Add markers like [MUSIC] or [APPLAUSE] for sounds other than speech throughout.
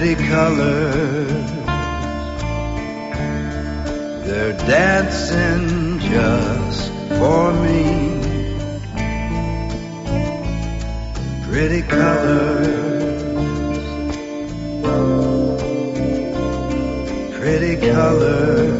pretty colors. They're dancing just for me. Pretty colors. Pretty colors.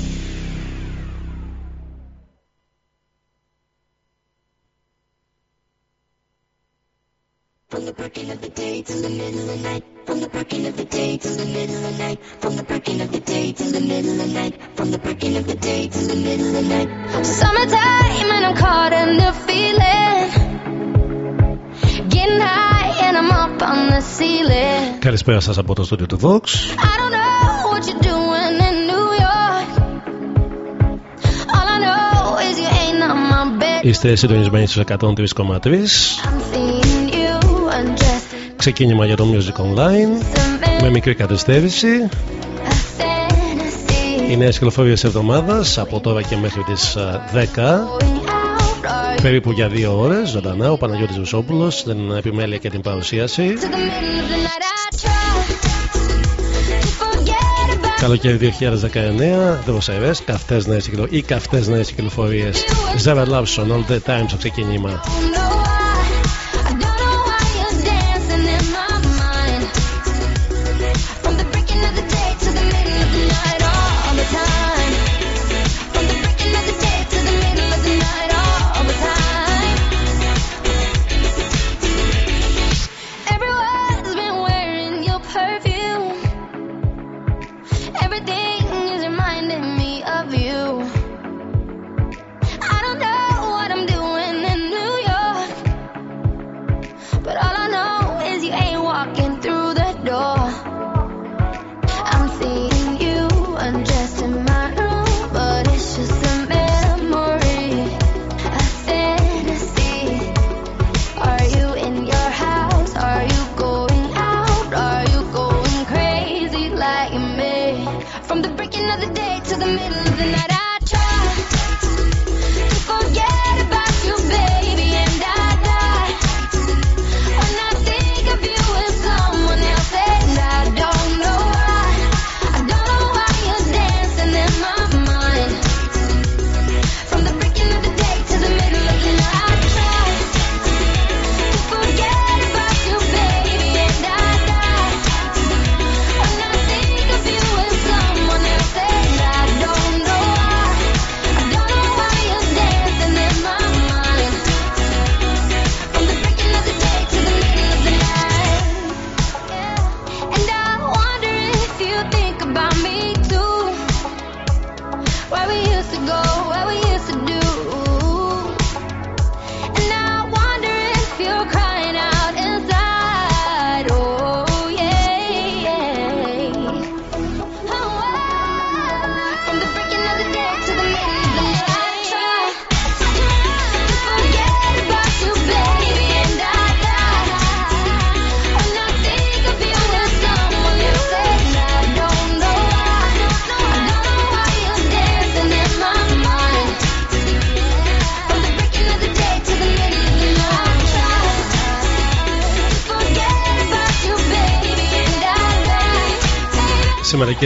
Καλησπέρα σας από το στούντιο του Vox. Είστε συντονισμένοι στους 103,3 Ξεκίνημα για το Music Online Με μικρή καθυστέρηση. Οι νέες κυκλοφορίες εβδομάδας Από τώρα και μέχρι τις 10 περίπου για δύο ώρες ζωντανά ο Παναγιώτης Βουσόπουλος στην επιμέλεια και την παρουσίαση Καλοκαίρι 2019, δροσερές, καυτές νέες ή καυτές νέες κυκλοφορίες Zara Lawson, All The Time στο ξεκίνημα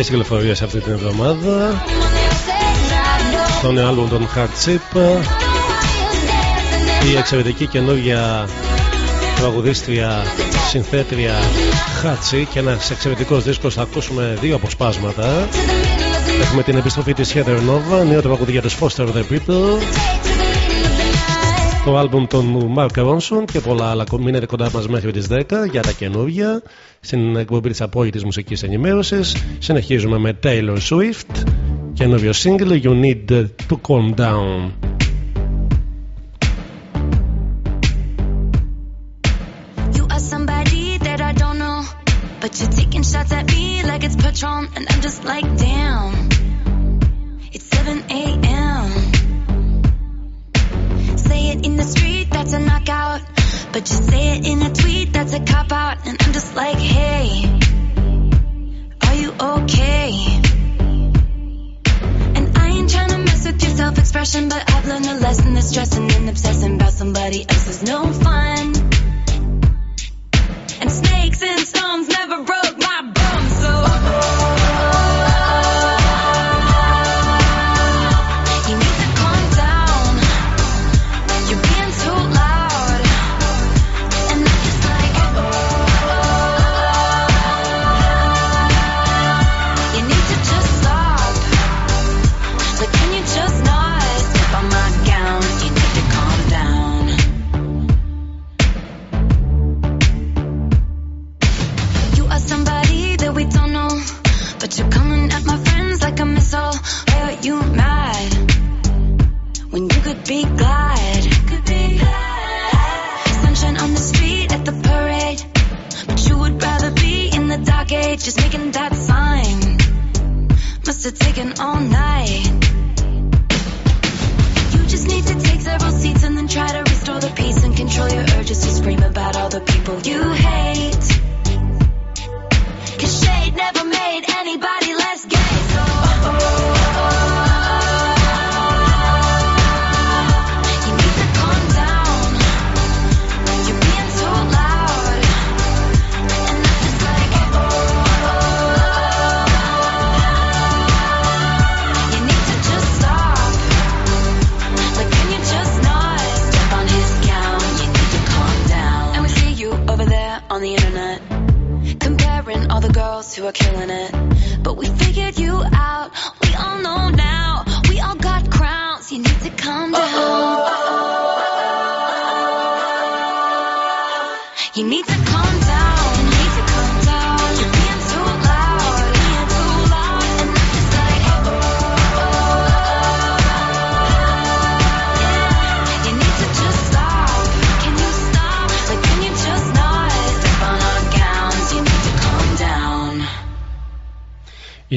σημαντικές κυκλοφορίες αυτή την εβδομάδα. Το νέο άλμπουμ των Hard Chip. Η εξαιρετική καινούργια τραγουδίστρια συνθέτρια Χάτσι και ένας εξαιρετικός δίσκος θα ακούσουμε δύο αποσπάσματα. Έχουμε την επιστροφή της Heather Nova νέο τραγουδί για τους Foster the People. Το άλμπουμ των Mark Ronson και πολλά άλλα μείνετε κοντά μας μέχρι τις 10 για τα καινούργια στην εκπομπή της απόλυτης μουσικής ενημέρωσης συνεχίζουμε με Taylor Swift καινούριο single You Need to Calm Down But you're taking shots at me like it's Patron And I'm just like damn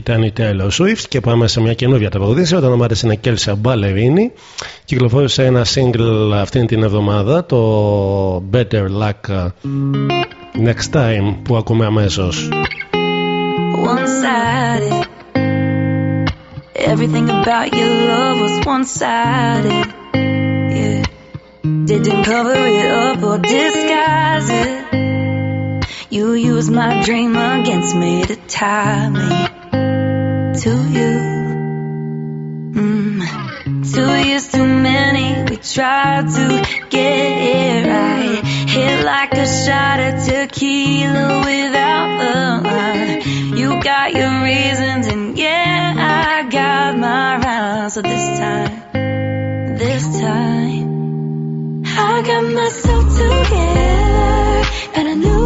Ήταν η Taylor Swift και πάμε σε μια καινούργια τραγουδίστρια. Το όνομά τη είναι Κέλσα Μπαλερίνη. Κυκλοφόρησε ένα single αυτήν την εβδομάδα, το Better Luck Next Time, που ακούμε αμέσω. everything about your love was one-sided. Yeah. Didn't cover it up or disguise it. You used my dream against me to tie me to you. Mm. Two years too many, we tried to get it right. Hit like a shot of tequila without the line. You got your reasons and yeah, I got my rounds. So this time, this time, I got myself together and I knew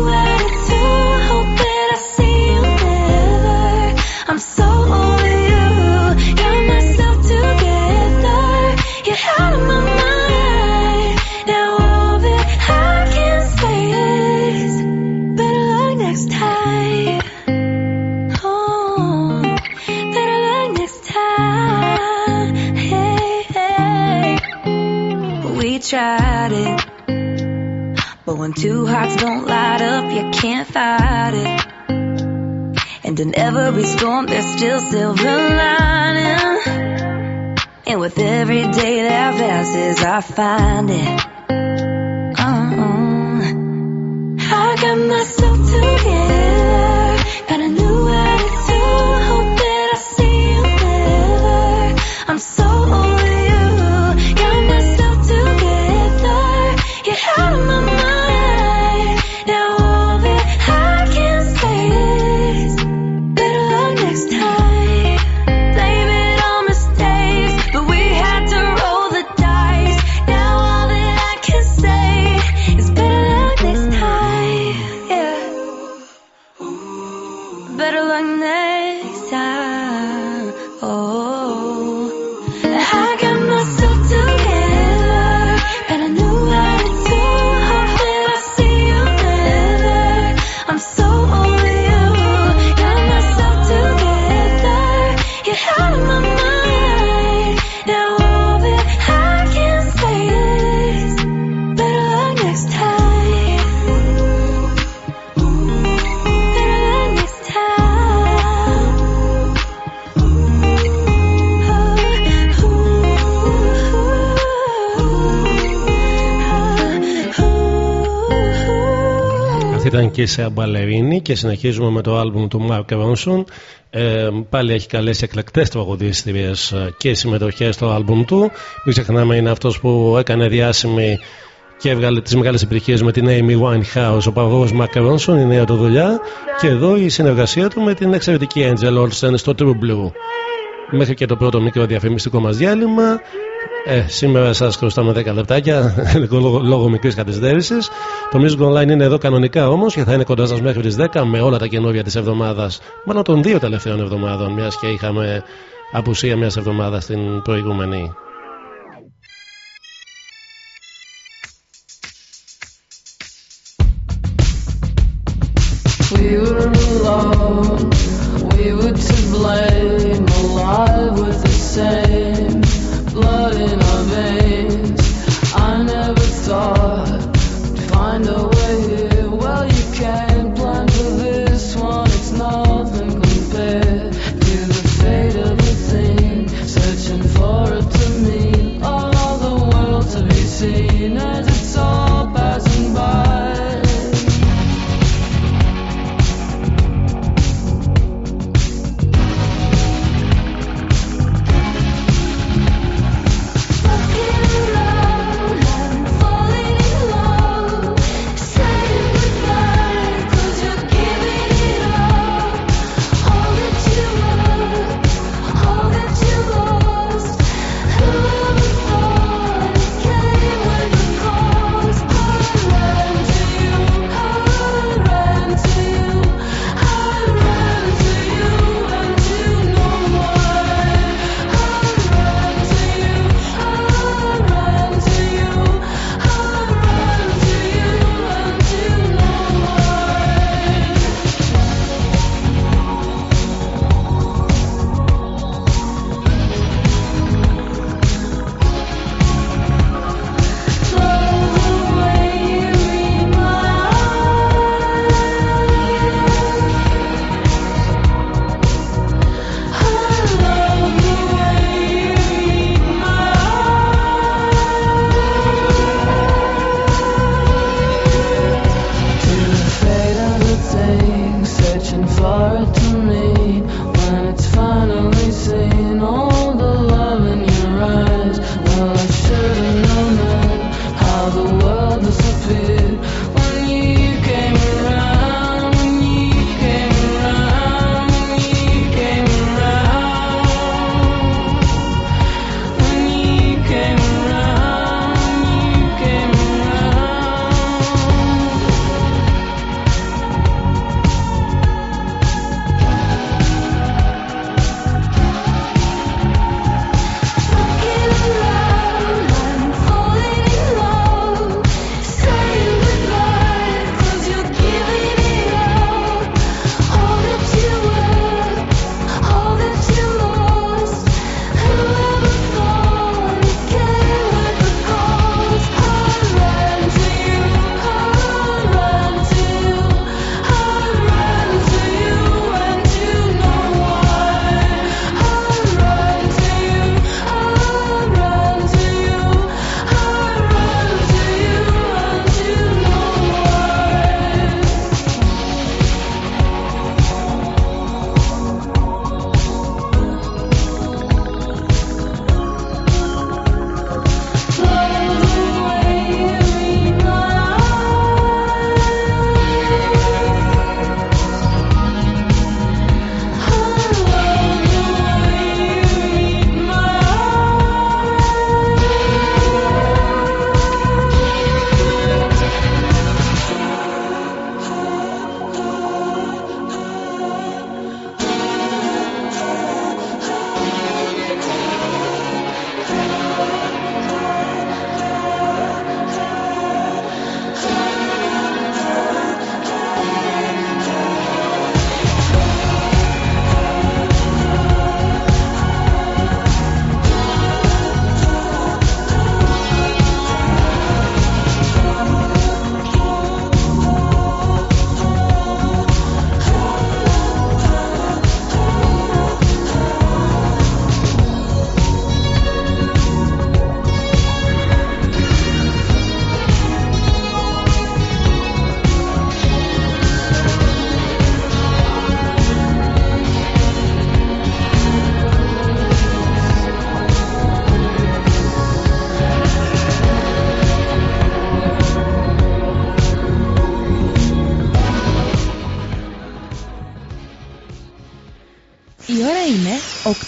I'm so over you. Got myself together. You're out of my mind. Now I can say is better luck next time. Oh, better luck next time. Hey, hey. We tried it. But when two hearts don't light up, you can't fight it. And in every storm, there's still silver lining. And with every day that passes, I find it. Uh-uh. I got myself together, και σε Αμπαλερίνη και συνεχίζουμε με το άλμπουμ του Mark Ronson. Ε, πάλι έχει καλές εκλεκτές τραγουδίστριες ε, και συμμετοχές στο άλμπουμ του. Μην ξεχνάμε είναι αυτός που έκανε διάσημη και έβγαλε τις μεγάλες επιτυχίες με την Amy Winehouse, ο παγός Mark Ronson, η νέα του δουλειά και εδώ η συνεργασία του με την εξαιρετική Angel Olsen στο True Blue. Μέχρι και το πρώτο μικρό διαφημιστικό μας διάλειμμα ε, σήμερα σας χρωστάμε 10 λεπτάκια [LAUGHS] λόγω, λόγω μικρής καθυστέρησης. Το Music Online είναι εδώ κανονικά όμως και θα είναι κοντά σας μέχρι τις 10 με όλα τα καινούργια της εβδομάδας. Μάλλον των δύο τελευταίων εβδομάδων, μιας και είχαμε απουσία μιας εβδομάδας στην προηγούμενη.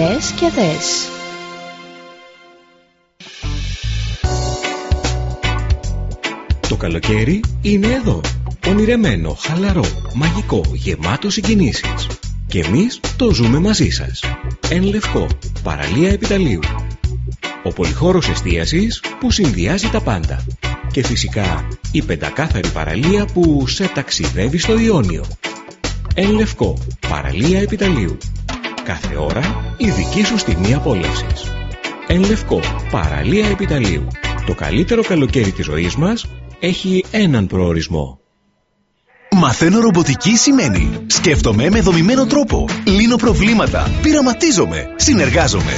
Μπες και δες. Το καλοκαίρι είναι εδώ. Ονειρεμένο, χαλαρό, μαγικό, γεμάτο συγκινήσεις. Και εμείς το ζούμε μαζί σας. Εν Λευκό, παραλία Επιταλείου. Ο πολυχώρος εστίασης που συνδυάζει τα πάντα. Και φυσικά η πεντακάθαρη παραλία που σε ταξιδεύει στο Ιόνιο. Εν Λευκό, παραλία Επιταλείου. Κάθε ώρα η δική σου στιγμή απόλαυσης. Εν Λευκό, παραλία Επιταλείου. Το καλύτερο καλοκαίρι της ζωής μας έχει έναν προορισμό. Μαθαίνω ρομποτική σημαίνει. Σκέφτομαι με δομημένο τρόπο. Λύνω προβλήματα. Πειραματίζομαι. Συνεργάζομαι.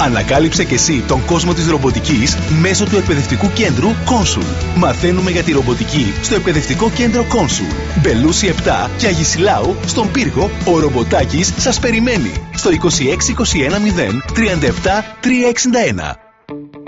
Ανακάλυψε και εσύ τον κόσμο της ρομποτικής Μέσω του εκπαιδευτικού κέντρου Consul Μαθαίνουμε για τη ρομποτική Στο εκπαιδευτικό κέντρο Consul Μπελούση 7 και Αγισιλάου Στον πύργο Ο ρομποτάκης σας περιμένει Στο 26210 37 361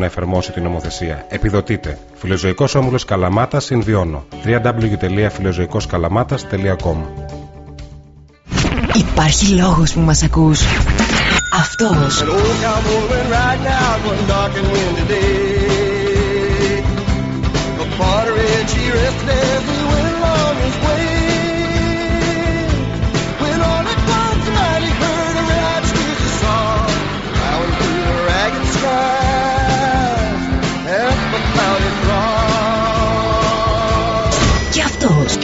να εφαρμόσει την νομοθεσία. Επιδοτείτε. Φιλοζωικός Όμιλος Καλαμάτας Συνδυώνω. www.φιλοζωικοσκαλαμάτα.com Υπάρχει λόγος που μας ακούς. Αυτός.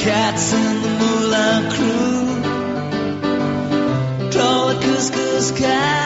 Cats in the Moulin Crew. Draw the couscous cafes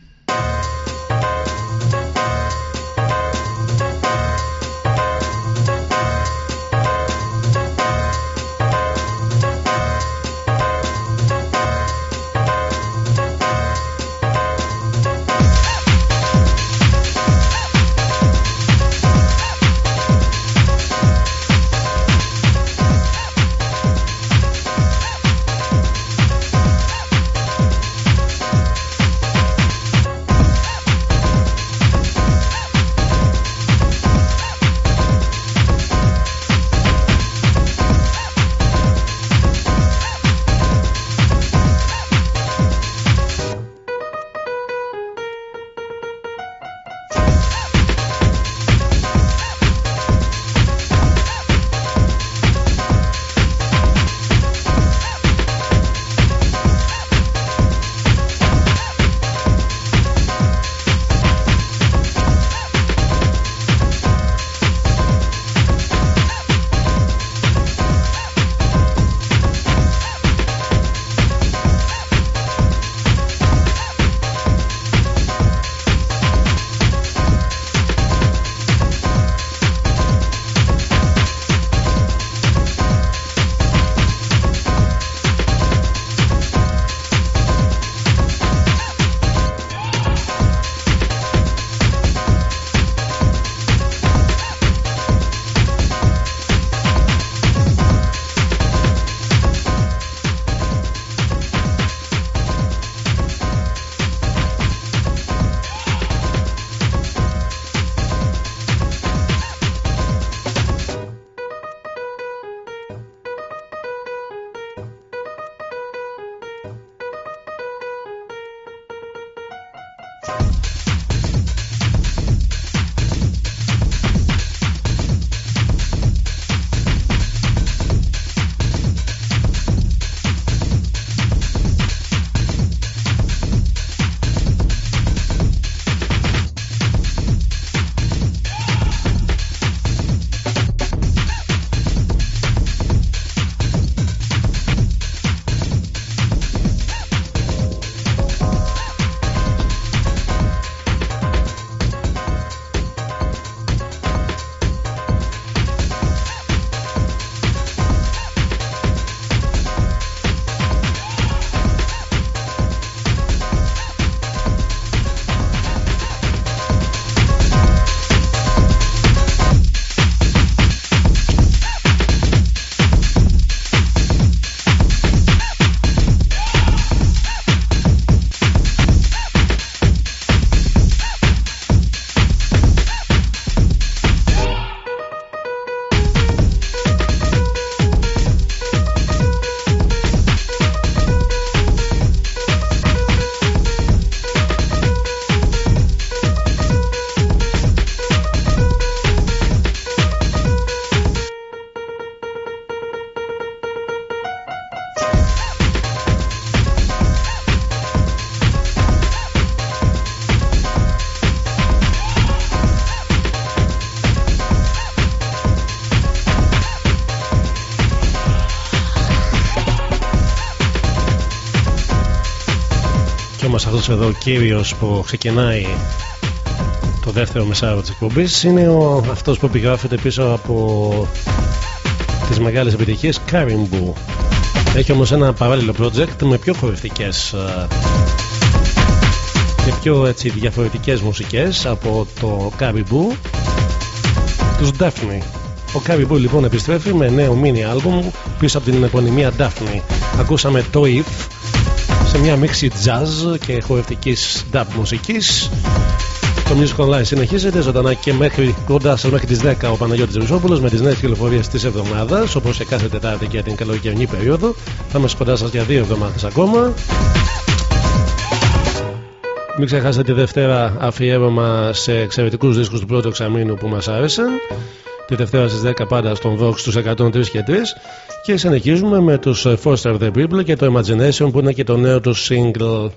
Αυτός εδώ ο κύριος που ξεκινάει το δεύτερο μεσάρο της εκπομπής είναι ο, αυτός που επιγράφεται πίσω από τις μεγάλες επιτυχίες Karimbu έχει όμως ένα παράλληλο project με πιο χορευτικές και πιο έτσι διαφορετικές μουσικές από το Caribou τους Daphne. Ο Caribou λοιπόν επιστρέφει με νέο mini album πίσω από την επωνυμία Daphne. Ακούσαμε το If. σε μια μίξη jazz και χορευτικής dub μουσικής το Music Online συνεχίζεται ζωντανά και μέχρι κοντά σας μέχρι τις 10 ο Παναγιώτης Ριζόπουλο με τις νέες κυκλοφορίες της εβδομάδας. Όπως σε κάθε Τετάρτη για την καλοκαιρινή περίοδο. Θα είμαστε κοντά σας για δύο εβδομάδες ακόμα. Μην ξεχάσετε τη Δευτέρα αφιέρωμα σε εξαιρετικούς δίσκους του πρώτου εξαμήνου που μας άρεσαν. Τη Δευτέρα στις 10 πάντα στον Vox στου 103 και 3. Και συνεχίζουμε με τους Foster the People και το Imagination που είναι και το νέο του single.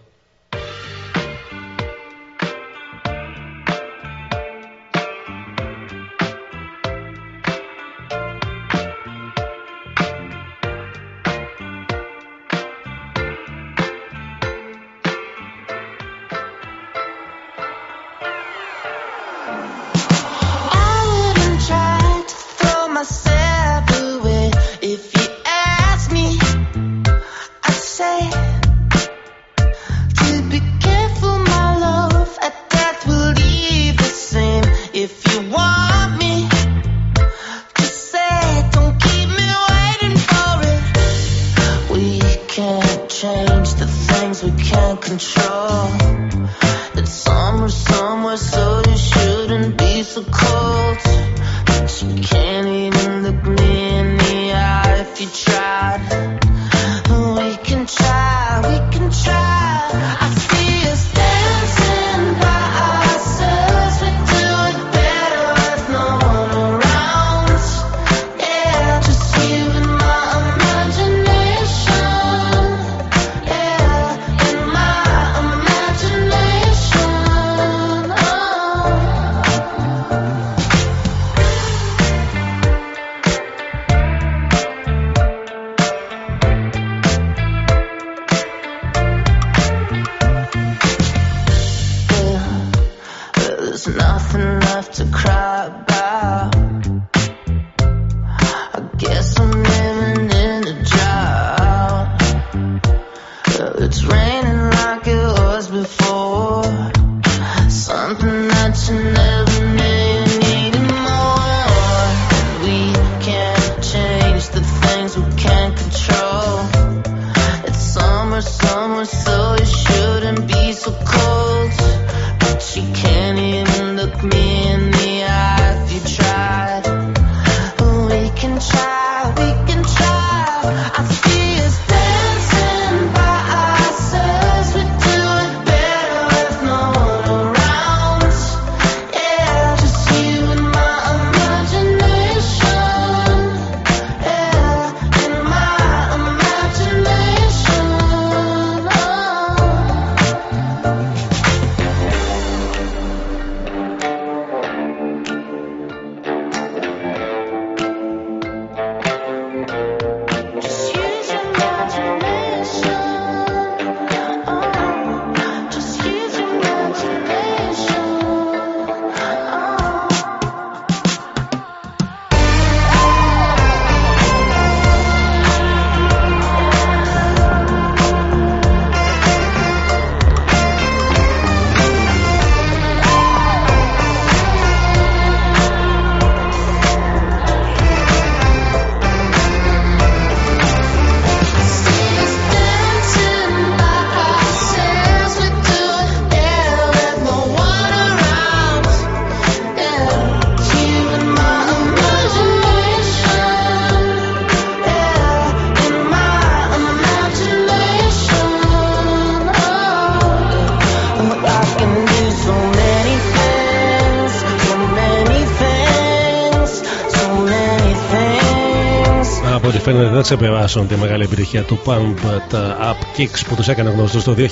Ξεπεράσουν τη μεγάλη επιτυχία του Pump It Up Kicks που τους έκανε γνωστούς το 2010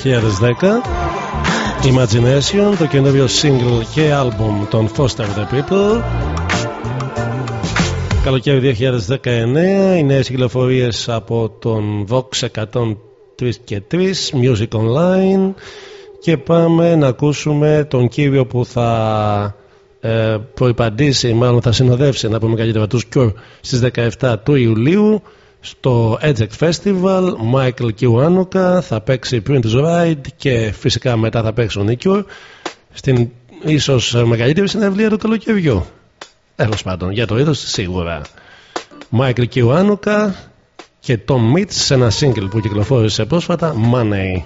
Imagination, το καινούριο single και album των Foster the People. Καλοκαίρι 2019, οι νέες κυκλοφορίες από τον Vox 103 και 3 Music Online. Και πάμε να ακούσουμε τον κύριο που θα ε, προϋπαντήσει, μάλλον θα συνοδεύσει να πούμε καλύτερα τους Cure στις 17 του Ιουλίου στο Eject Festival Michael Kiwanuka θα παίξει Prince Ride και φυσικά μετά θα παίξουν οι Cure στην ίσως μεγαλύτερη συνευλία του καλοκαιριού. Τέλος πάντων για το είδος σίγουρα. Michael Kiwanuka και Tom Mitch σε ένα single που κυκλοφόρησε πρόσφατα Money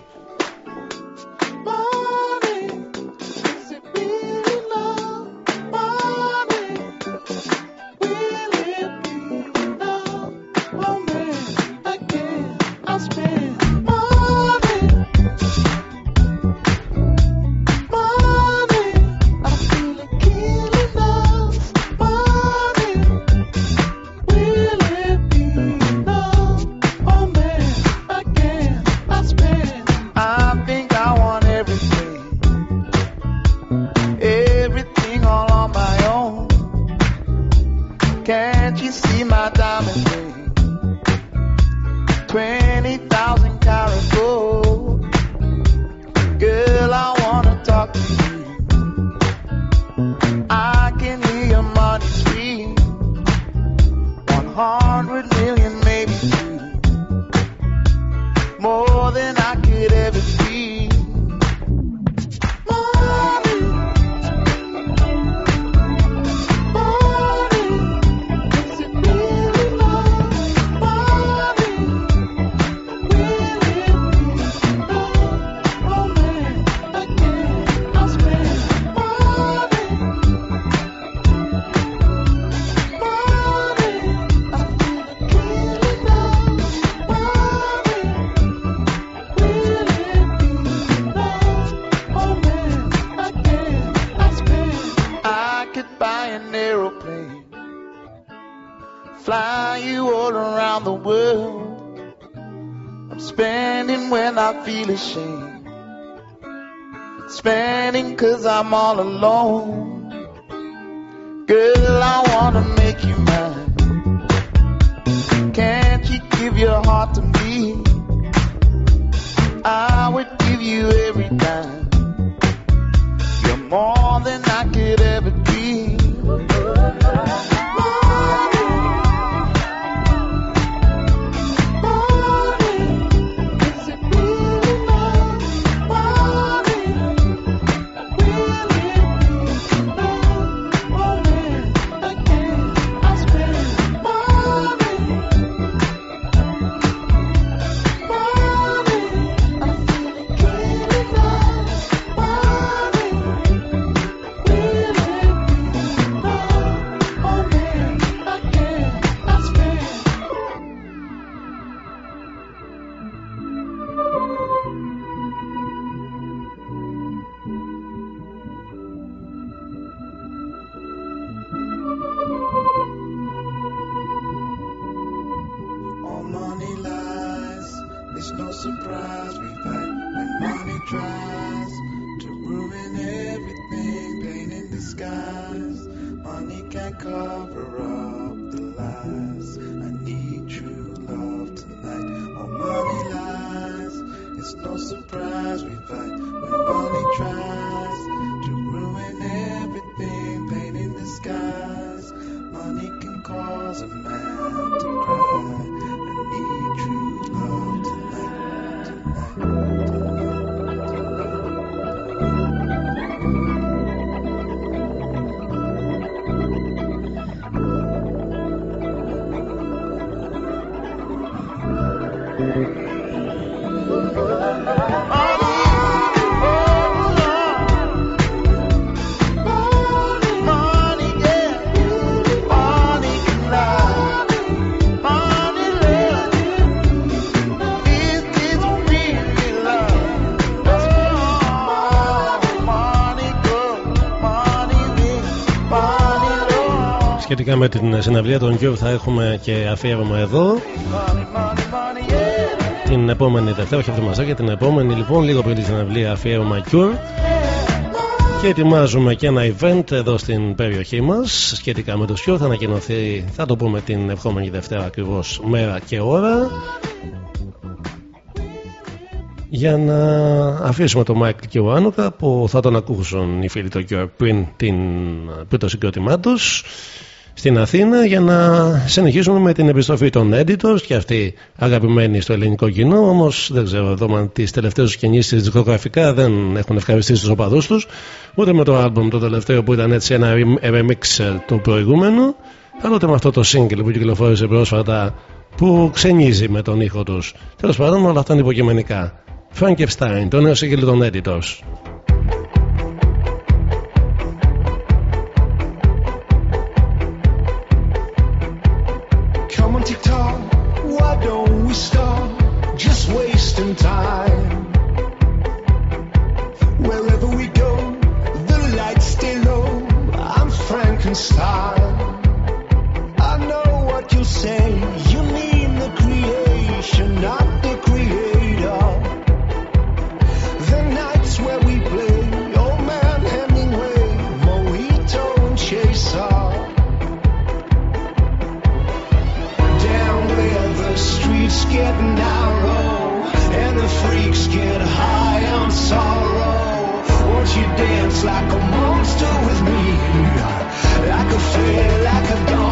surprise we fight when money tries to ruin everything, pain in disguise. Money can't cover up the lies. I need true love tonight. All money lies, it's no surprise we fight when money tries Σχετικά με την συναυλία των Cure θα έχουμε και αφιέρωμα εδώ. Την επόμενη Δευτέρα, όχι αυτή μας για την επόμενη λοιπόν λίγο πριν τη συναυλία αφιέρωμα Cure. Και ετοιμάζουμε και ένα event εδώ στην περιοχή μας σχετικά με το Cure. Θα ανακοινωθεί, θα το πούμε την επόμενη Δευτέρα ακριβώς μέρα και ώρα. Για να αφήσουμε τον Μάικλ και ο Άνουκα που θα τον ακούσουν οι φίλοι του Cure πριν, την, πριν το συγκρότημά τους στην Αθήνα για να συνεχίσουμε με την επιστροφή των Editors και αυτοί αγαπημένοι στο ελληνικό κοινό. Όμως δεν ξέρω εδώ με τις τελευταίες κινήσεις δισκογραφικά δεν έχουν ευχαριστήσει τους οπαδούς τους, ούτε με το album το τελευταίο που ήταν έτσι ένα remix του προηγούμενου, αλλά ούτε με αυτό το single που κυκλοφόρησε πρόσφατα που ξενίζει με τον ήχο τους. Τέλος πάντων, όλα αυτά είναι υποκειμενικά. Frankenstein, το νέο single των Editors. On, TikTok, why don't we stop just wasting time? Wherever we go, the lights stay low. I'm Frankenstein. I know what you say. You mean the creation, get narrow and the freaks get high on sorrow. Won't you dance like a monster with me? Like a flare, like a dawn,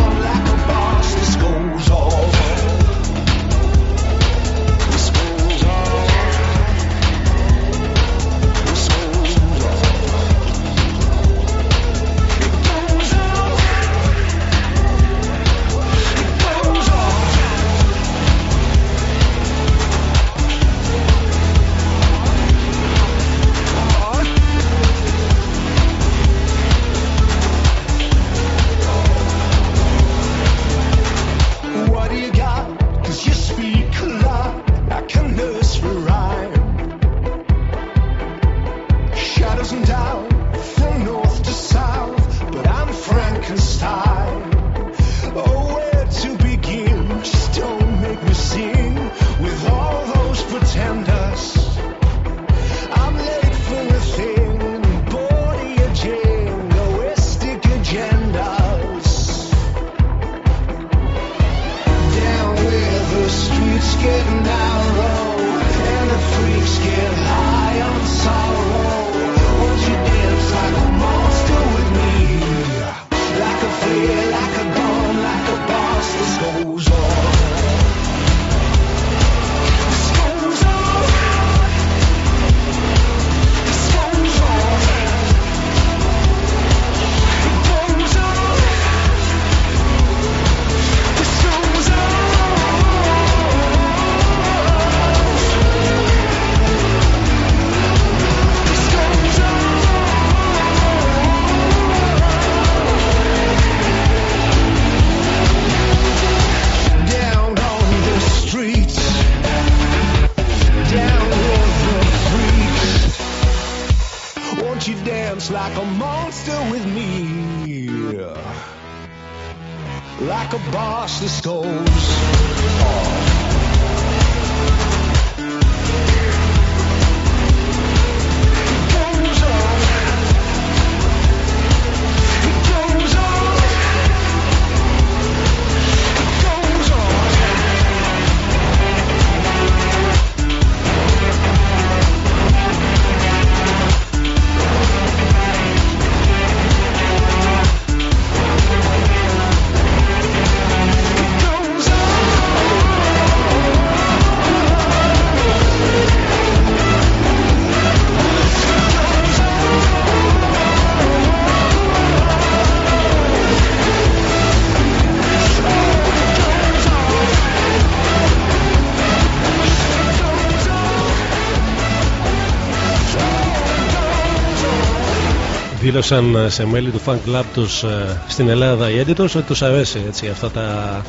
Δήλωσαν σε μέλη του fan club τους ε, στην Ελλάδα οι editors ότι τους αρέσει έτσι αυτά τα...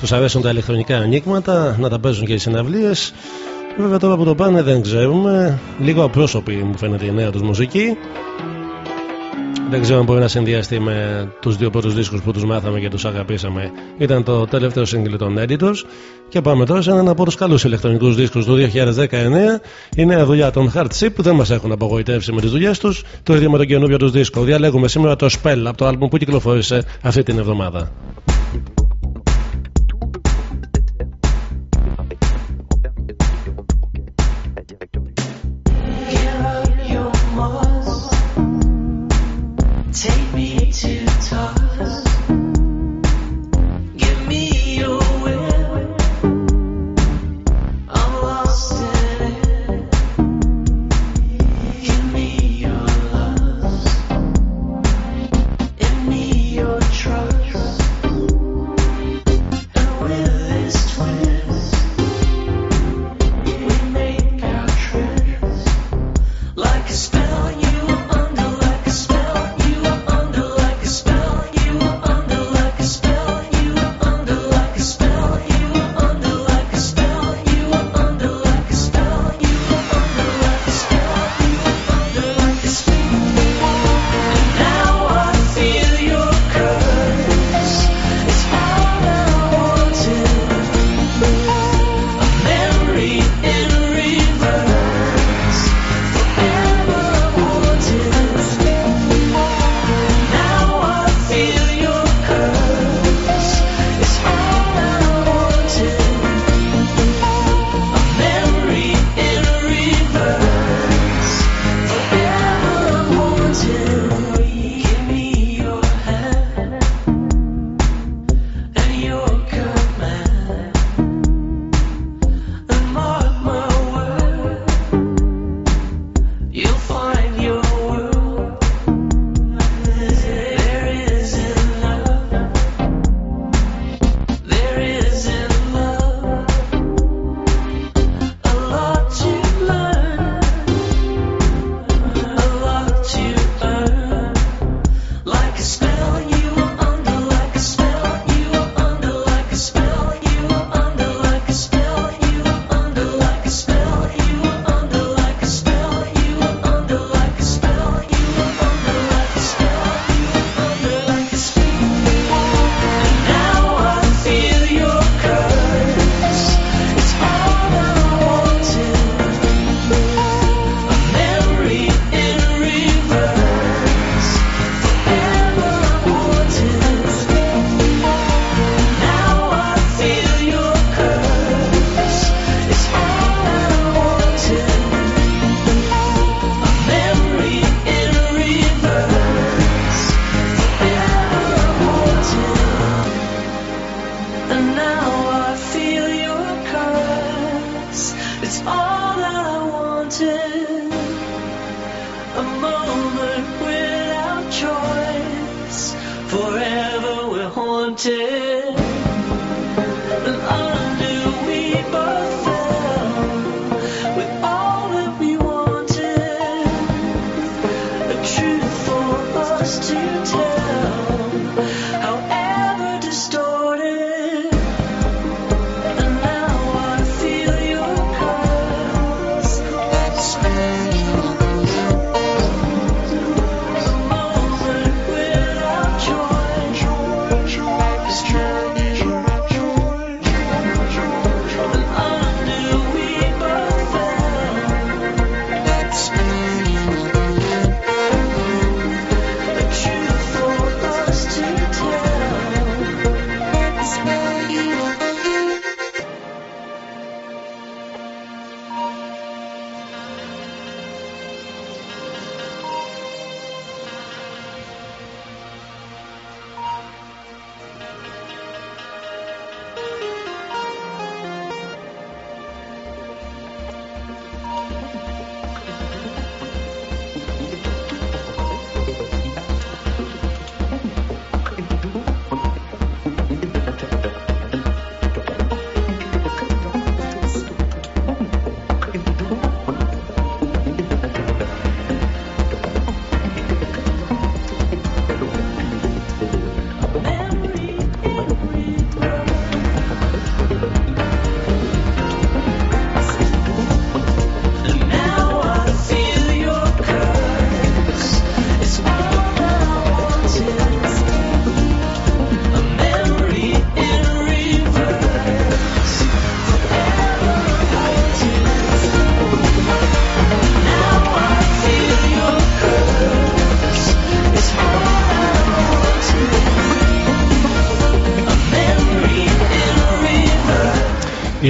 Τους αρέσουν τα ηλεκτρονικά ανοίγματα να τα παίζουν και οι συναυλίες. Βέβαια τώρα που το πάνε δεν ξέρουμε. Λίγο απρόσωπη μου φαίνεται η νέα τους μουσική. Δεν ξέρω αν μπορεί να συνδυαστεί με τους δύο πρώτους δίσκους που τους μάθαμε και τους αγαπήσαμε. Ήταν το τελευταίο σύγκλι των Editors Και πάμε τώρα σε έναν από τους καλούς ηλεκτρονικούς δίσκους του 2019 Η νέα δουλειά των Hardship που δεν μας έχουν απογοητεύσει με τις δουλειές τους. Το ίδιο με τον καινούριο τους δίσκο. Διαλέγουμε σήμερα το Spell από το άλμπουμ που κυκλοφόρησε αυτή την εβδομάδα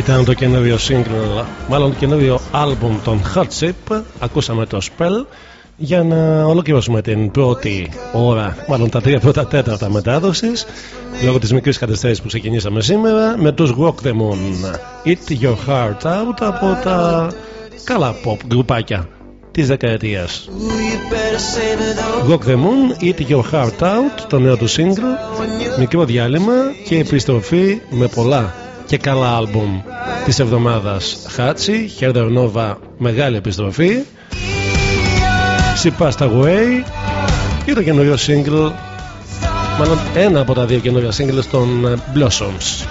Ήταν το καινούριο single, μάλλον το καινούριο album των Hot Chip. Ακούσαμε το Spell για να ολοκληρώσουμε την πρώτη ώρα, μάλλον τα τρία πρώτα τέταρτα μετάδοσης, λόγω της μικρής καθυστέρηση που ξεκινήσαμε σήμερα, με τους Walk the Moon. Eat Your Heart Out από τα καλά pop γκρουπάκια της δεκαετίας. Walk the Moon, Eat Your Heart Out, το νέο του single. Μικρό διάλειμμα και επιστροφή με πολλά και καλά άλμπουμ της εβδομάδας. Χάτσι, Heather Nova μεγάλη επιστροφή. She Passed Away και το καινούριο single μάλλον ένα από τα δύο καινούργια singles των ε, Blossoms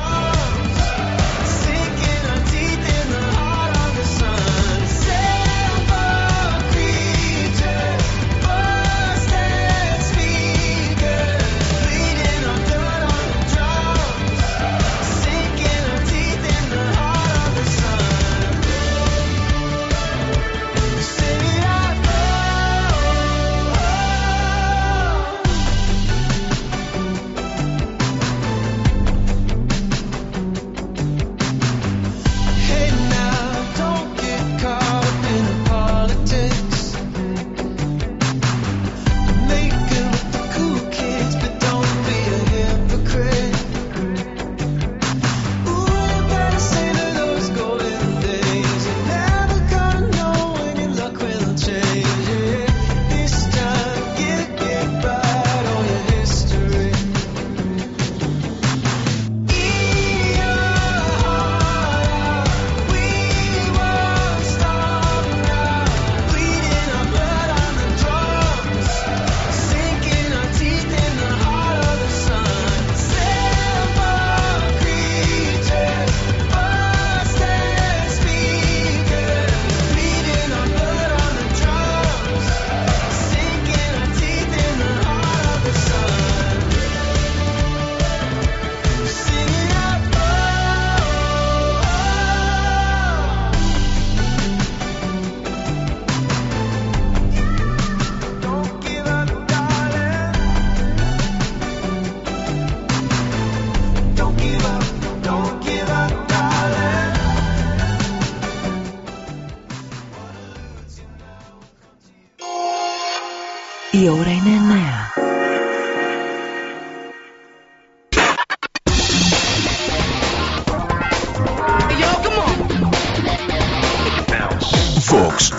Vox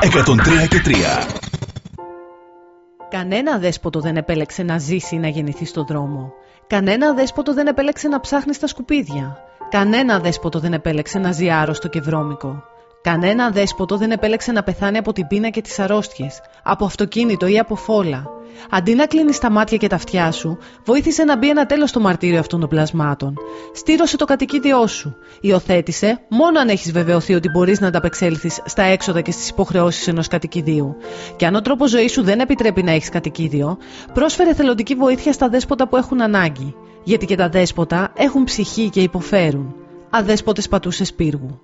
103 και 3 Κανένα δέσποτο δεν επέλεξε να ζήσει ή να γεννηθεί στον δρόμο. Κανένα δέσποτο δεν επέλεξε να ψάχνει στα σκουπίδια. Κανένα δέσποτο δεν επέλεξε να ζει άρρωστο και βρώμικο. Κανένα δέσποτο δεν επέλεξε να πεθάνει από την πείνα και τις αρρώστιες, από αυτοκίνητο ή από φόλα. Αντί να κλείνεις τα μάτια και τα αυτιά σου, βοήθησε να μπει ένα τέλος στο μαρτύριο αυτών των πλασμάτων. Στήρωσε το κατοικίδιό σου. Υιοθέτησε μόνο αν έχεις βεβαιωθεί ότι μπορείς να ανταπεξέλθεις στα έξοδα και στις υποχρεώσεις ενός κατοικιδίου. Και αν ο τρόπος ζωής σου δεν επιτρέπει να έχεις κατοικίδιο, πρόσφερε θελοντική βοήθεια στα δέσποτα που έχουν ανάγκη. Γιατί και τα δέσποτα έχουν ψυχή και υποφέρουν. Αδέσποτες πατούσες πύργου.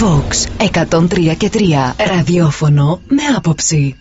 Vox 103 και 3 ραδιόφωνο με άποψη.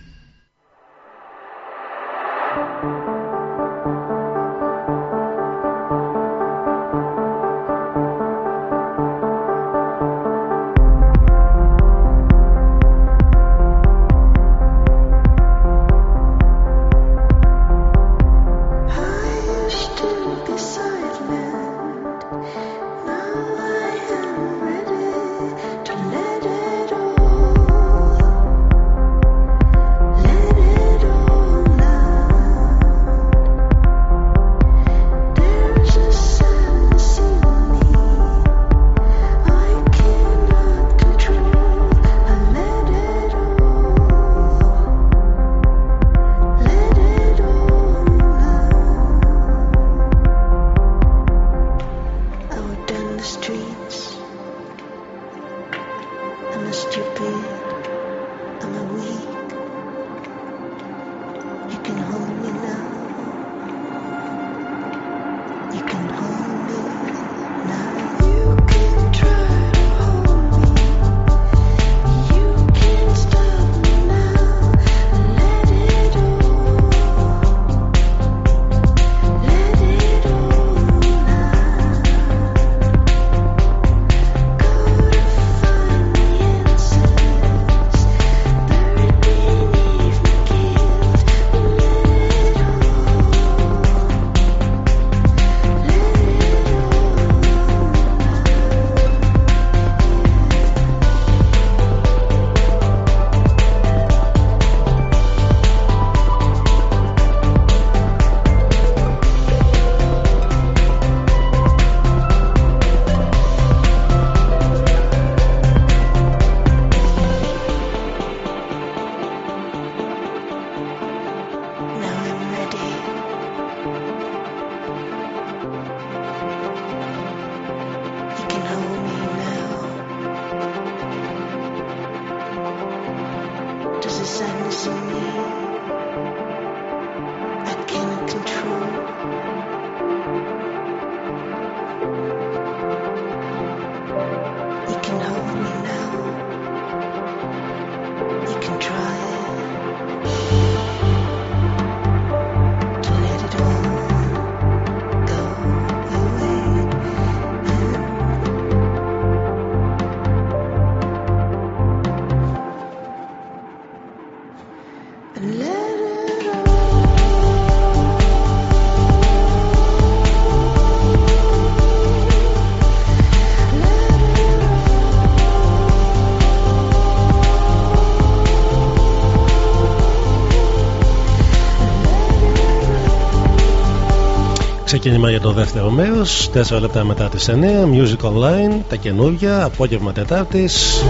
Ξεκίνημα για το δεύτερο μέρος, 4 λεπτά μετά τις 9. Music Online, τα καινούργια, απόγευμα Τετάρτης.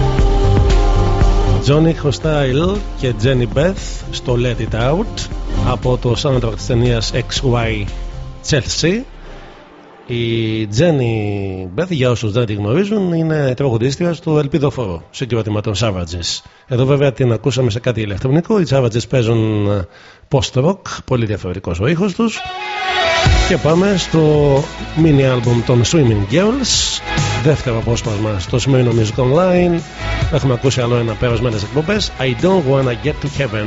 Johnny Hostile και Jenny Beth στο Let It Out από το soundtrack της ταινίας XY Chelsea. Η Jenny Beth, για όσους δεν τη γνωρίζουν, είναι τραγουδίστρια του Ελπιδοφόρου συγκρότημα των Savages. Εδώ βέβαια την ακούσαμε σε κάτι ηλεκτρονικό. Οι Savages παίζουν ε, post-rock, πολύ διαφορετικός ο ήχος τους. Και πάμε στο mini album των Swimming Girls Δεύτερο απόσπασμα στο σημερινό Music Online. Έχουμε ακούσει άλλο ένα περασμένες εκπομπές. I don't wanna get to heaven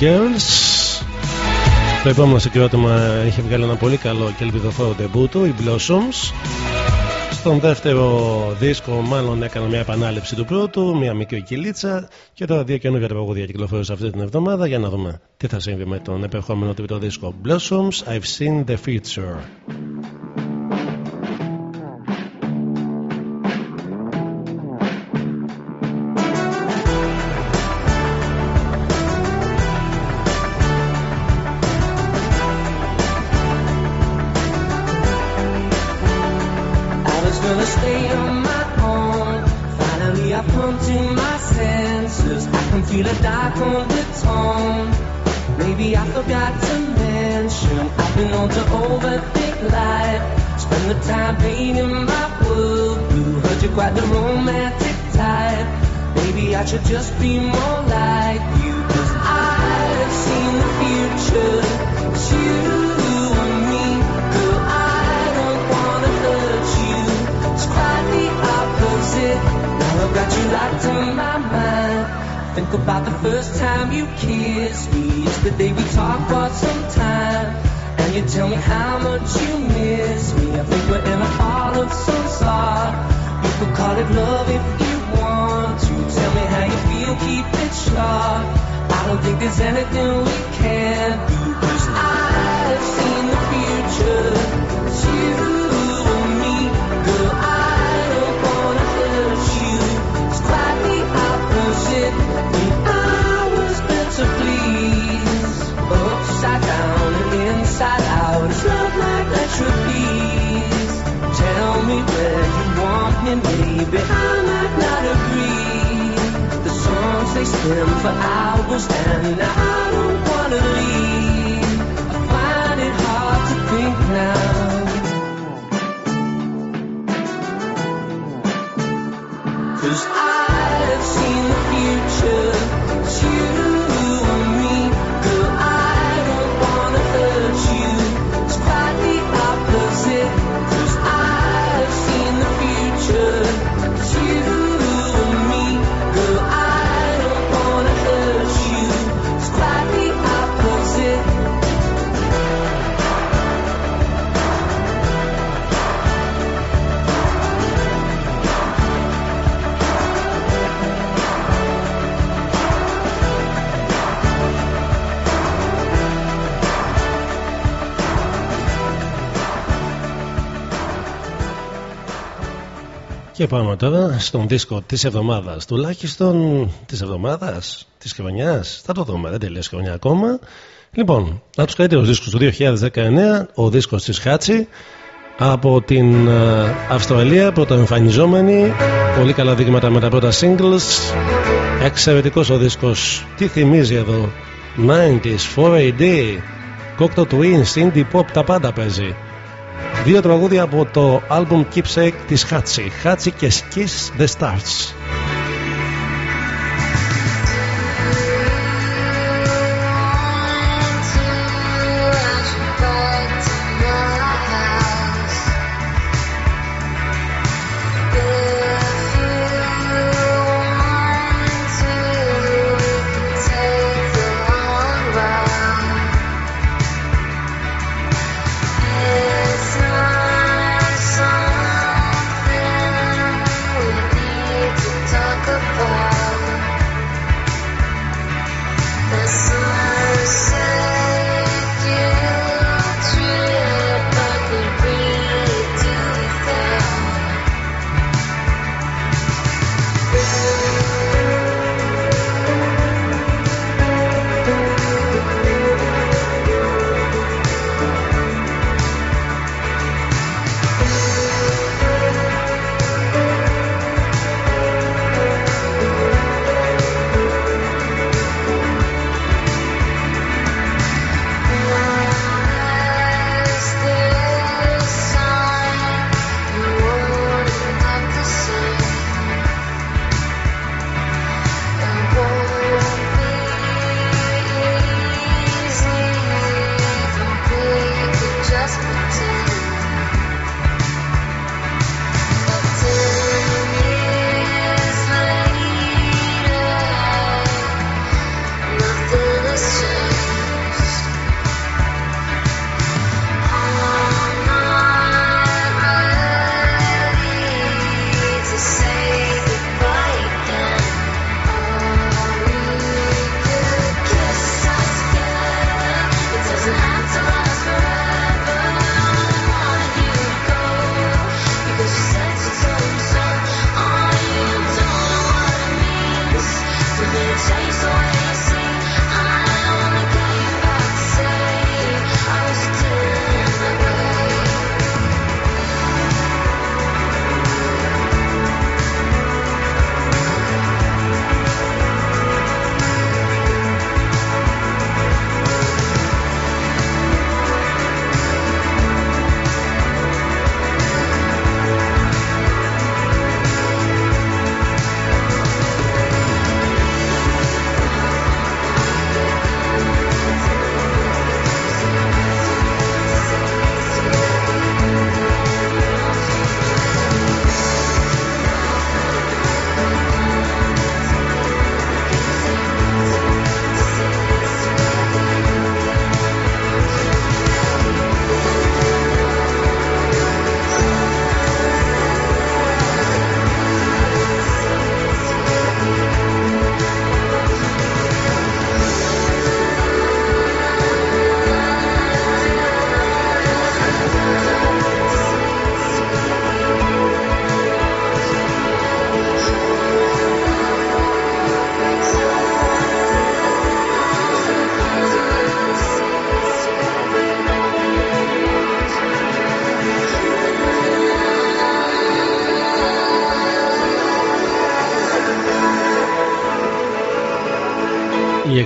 Girls. Το επόμενο συγκρότημα είχε βγάλει ένα πολύ καλό και ελπιδοφόρο τεμπούτο, οι Blossoms. Στον δεύτερο δίσκο, μάλλον έκανα μια επανάληψη του πρώτου, μια μικρή κυλίτσα και τώρα δύο καινούργια τραγούδια κυκλοφορούν αυτή την εβδομάδα για να δούμε τι θα συμβεί με τον επερχόμενο τρίτο δίσκο Blossoms. I've seen the future. Feel a dark undertone. Maybe I forgot to mention I've been known to overthink life. Spend the time painting my world blue. Heard you're quite the romantic type. Maybe I should just be more like you. Cause I've seen the future. It's you and me. Girl, I don't wanna hurt you. It's quite the opposite. Now I've got you locked in my mind. Think about the first time you kissed me. It's the day we talked for some time. And you tell me how much you miss me. I think we're in a fall of some sort. You could call it love if you want to. Tell me how you feel, keep it short. I don't think there's anything we can do. Cause I've seen the future. It's Tell me where you want me, maybe I might not agree. The songs they spin for hours and I don't wanna leave. I find it hard to think now. I've Και πάμε τώρα στον δίσκο της εβδομάδας. Τουλάχιστον της εβδομάδας, της χρονιάς Θα το δούμε, δεν τελείωσε χρονιά ακόμα. Λοιπόν, από τους καλύτερους δίσκους του 2019 Ο δίσκος της Χάτσι Από την ε, Αυστραλία Πρωτοεμφανιζόμενη. Πολύ καλά δείγματα με τα πρώτα singles. Εξαιρετικός ο δίσκος. Τι θυμίζει εδώ. 90s, 4AD Cocteau Twins, Indie Pop Τα πάντα παίζει Δύο τραγούδια από το album Keepsake της Χάτσι Χάτσι και Kiss the Stars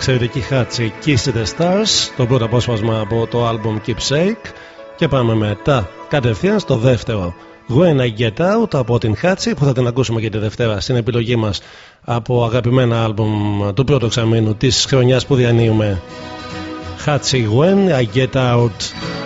εξαιρετική χάτσι Kiss the Stars, το πρώτο απόσπασμα από το album Keepsake. Και πάμε μετά κατευθείαν στο δεύτερο. When I Get Out από την Χάτσι που θα την ακούσουμε και τη Δευτέρα στην επιλογή μας από αγαπημένα άλμπουμ του πρώτου εξαμήνου της χρονιάς που διανύουμε. Χάτσι When I Get Out.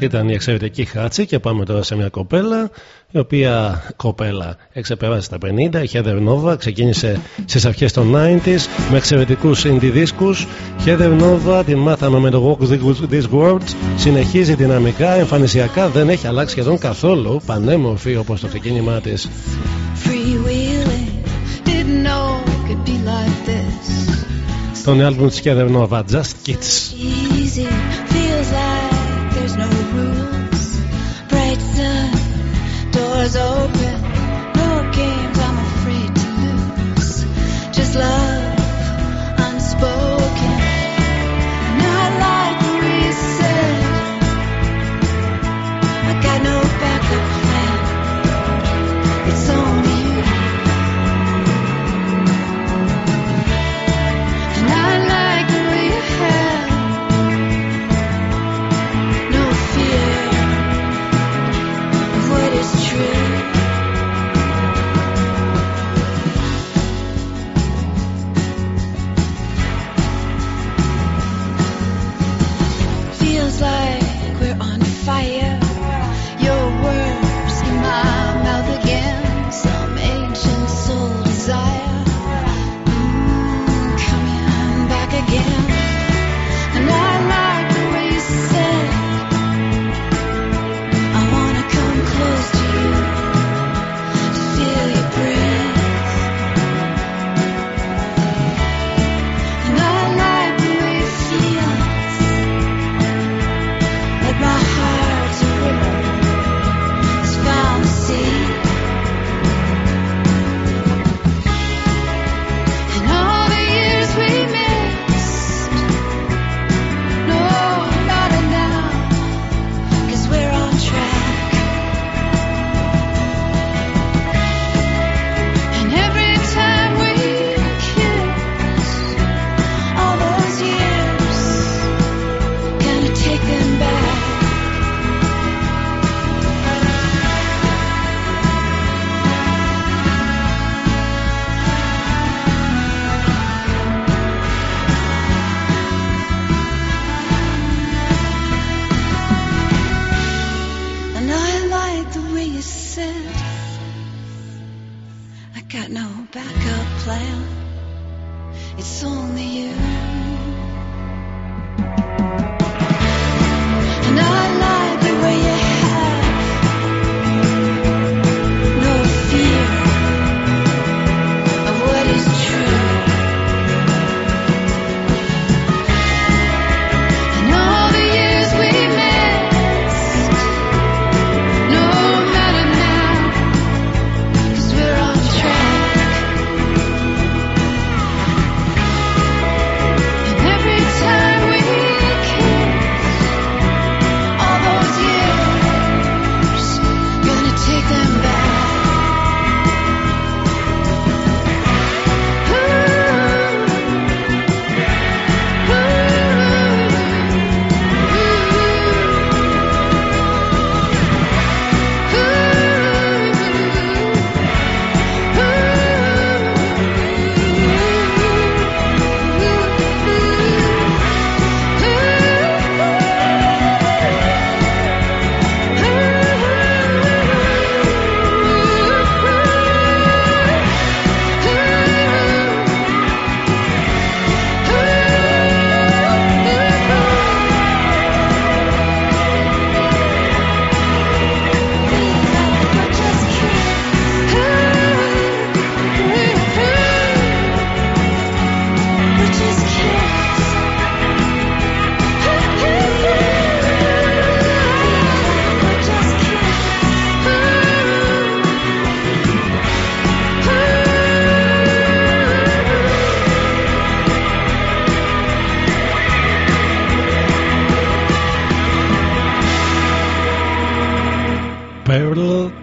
Αυτή ήταν η εξαιρετική Χάτσι και πάμε τώρα σε μια κοπέλα η οποία κοπέλα εξεπεράσει τα 50 η Heather Nova ξεκίνησε στις αρχές των 90s με εξαιρετικούς indie δίσκους. Heather Nova την μάθαμε με το Walk This World συνεχίζει δυναμικά, εμφανισιακά δεν έχει αλλάξει σχεδόν καθόλου πανέμορφη όπως το ξεκίνημά της. Freewheeling, didn't know it could be like this. τον άλμπουμ της Heather Nova Just Kids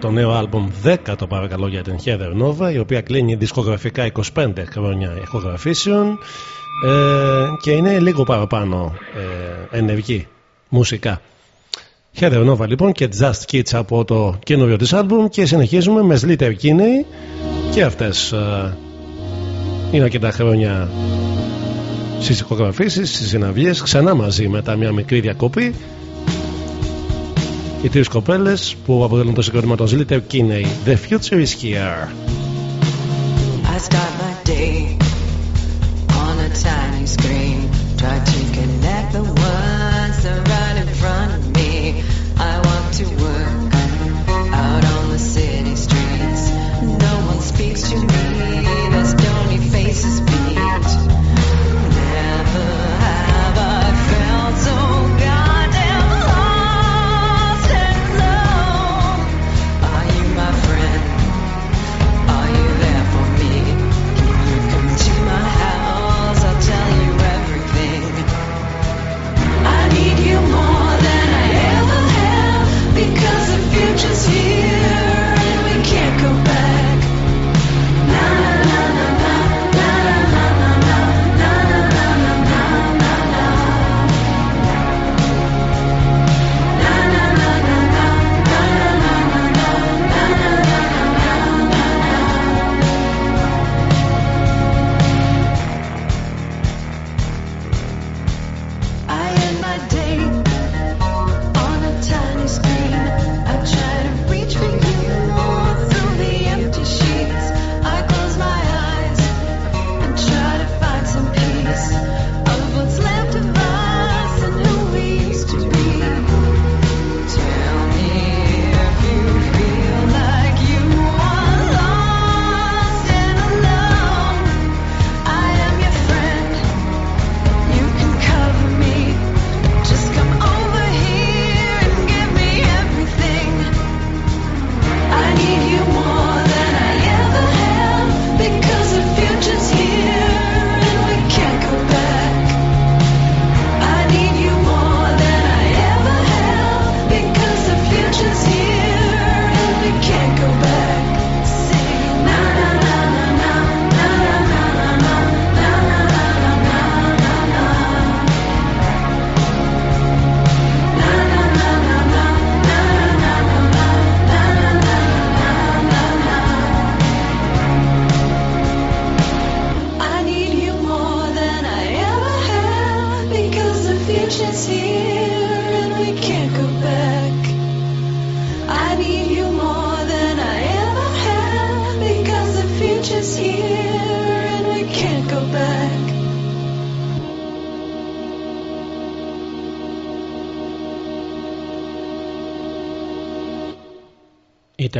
το νέο άλμπομ 10 το παρακαλώ για την Heather Nova η οποία κλείνει δισκογραφικά 25 χρόνια ηχογραφήσεων ε, και είναι λίγο παραπάνω ε, ενεργή μουσικά. Heather Nova λοιπόν και Just Kids από το καινούριο της άλμπουμ και συνεχίζουμε με Slater Kinney και αυτές ε, είναι αρκετά χρόνια στις ηχογραφήσεις, στις συναυλίες ξανά μαζί μετά μια μικρή διακοπή οι τρεις κοπέλες που αποτελούν το συγκρότημα των Zillitter Kinney. The future is here.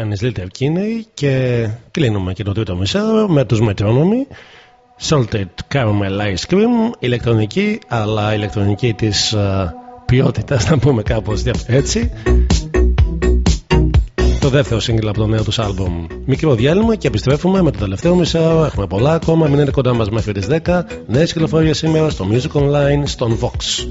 Γιάννης Λίτερ και κλείνουμε και το τρίτο μισό με τους Μετρόνομοι Salted Caramel Ice Cream ηλεκτρονική αλλά ηλεκτρονική της uh, ποιότητας να πούμε κάπως έτσι το δεύτερο σύγκλημα από το νέο τους άλμπουμ. Μικρό διάλειμμα και επιστρέφουμε με το τελευταίο μισάο. Έχουμε πολλά ακόμα. Μην είναι κοντά μας μέχρι τις 10. νέες κυκλοφορίες σήμερα στο Music Online, στον Vox.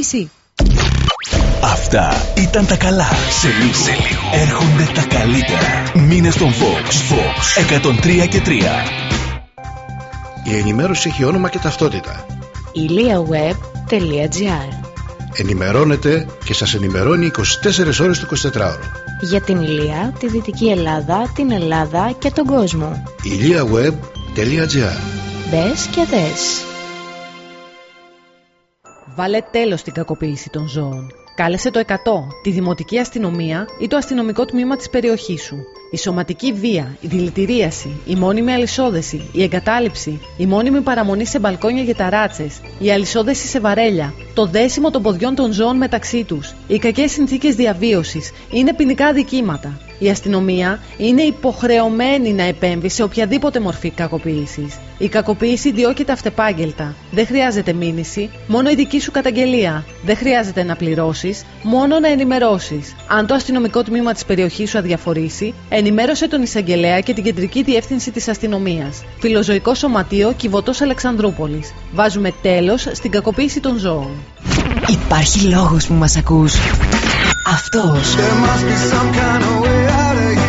9 και μισή. Αυτά ήταν τα καλά. Σε λίγο, σε λίγο. έρχονται τα καλύτερα. Μήνε στον Fox. Fox 103 και 3. Η ενημέρωση έχει όνομα και ταυτότητα. iliaweb.gr Ενημερώνετε και σας ενημερώνει 24 ώρες το 24ωρο. Για την Ηλία, τη Δυτική Ελλάδα, την Ελλάδα και τον κόσμο. iliaweb.gr Μπες και δες. Βάλε τέλος στην κακοποίηση των ζώων. Κάλεσε το 100, τη δημοτική αστυνομία ή το αστυνομικό τμήμα της περιοχής σου. Η σωματική βία, η δηλητηρίαση, η μόνιμη αλυσόδεση, η εγκατάλειψη, η μόνιμη παραμονή σε μπαλκόνια για ταράτσες, η αλυσόδεση σε βαρέλια, το δέσιμο των ποδιών των ζώων μεταξύ τους, οι κακές συνθήκες διαβίωσης είναι ποινικά αδικήματα. Η αστυνομία είναι υποχρεωμένη να επέμβει σε οποιαδήποτε μορφή κακοποίησης. Η κακοποίηση διώκεται αυτεπάγγελτα. Δεν χρειάζεται μήνυση, μόνο η δική σου καταγγελία. Δεν χρειάζεται να πληρώσεις, μόνο να ενημερώσεις. Αν το αστυνομικό τμήμα της περιοχής σου αδιαφορήσει, ενημέρωσε τον εισαγγελέα και την κεντρική διεύθυνση της αστυνομίας. Φιλοζωικό Σωματείο Κιβωτός Αλεξανδρούπολης. Βάζουμε τέλος στην κακοποίηση των ζώων. Υπάρχει λόγος που μας ακούς. Αυτός. There must be some kind of way out of here.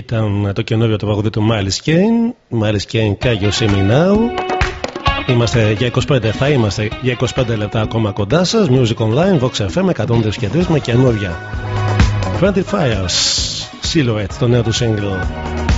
Ήταν το καινούριο του Miles Kane. Miles Kane και Άγιο Είμαστε για 25, θα είμαστε για 25 λεπτά ακόμα κοντά σας. Music Online, Vox FM 102 και 3 με καινούργια. 20 Fires, Silhouette, το νέο του single.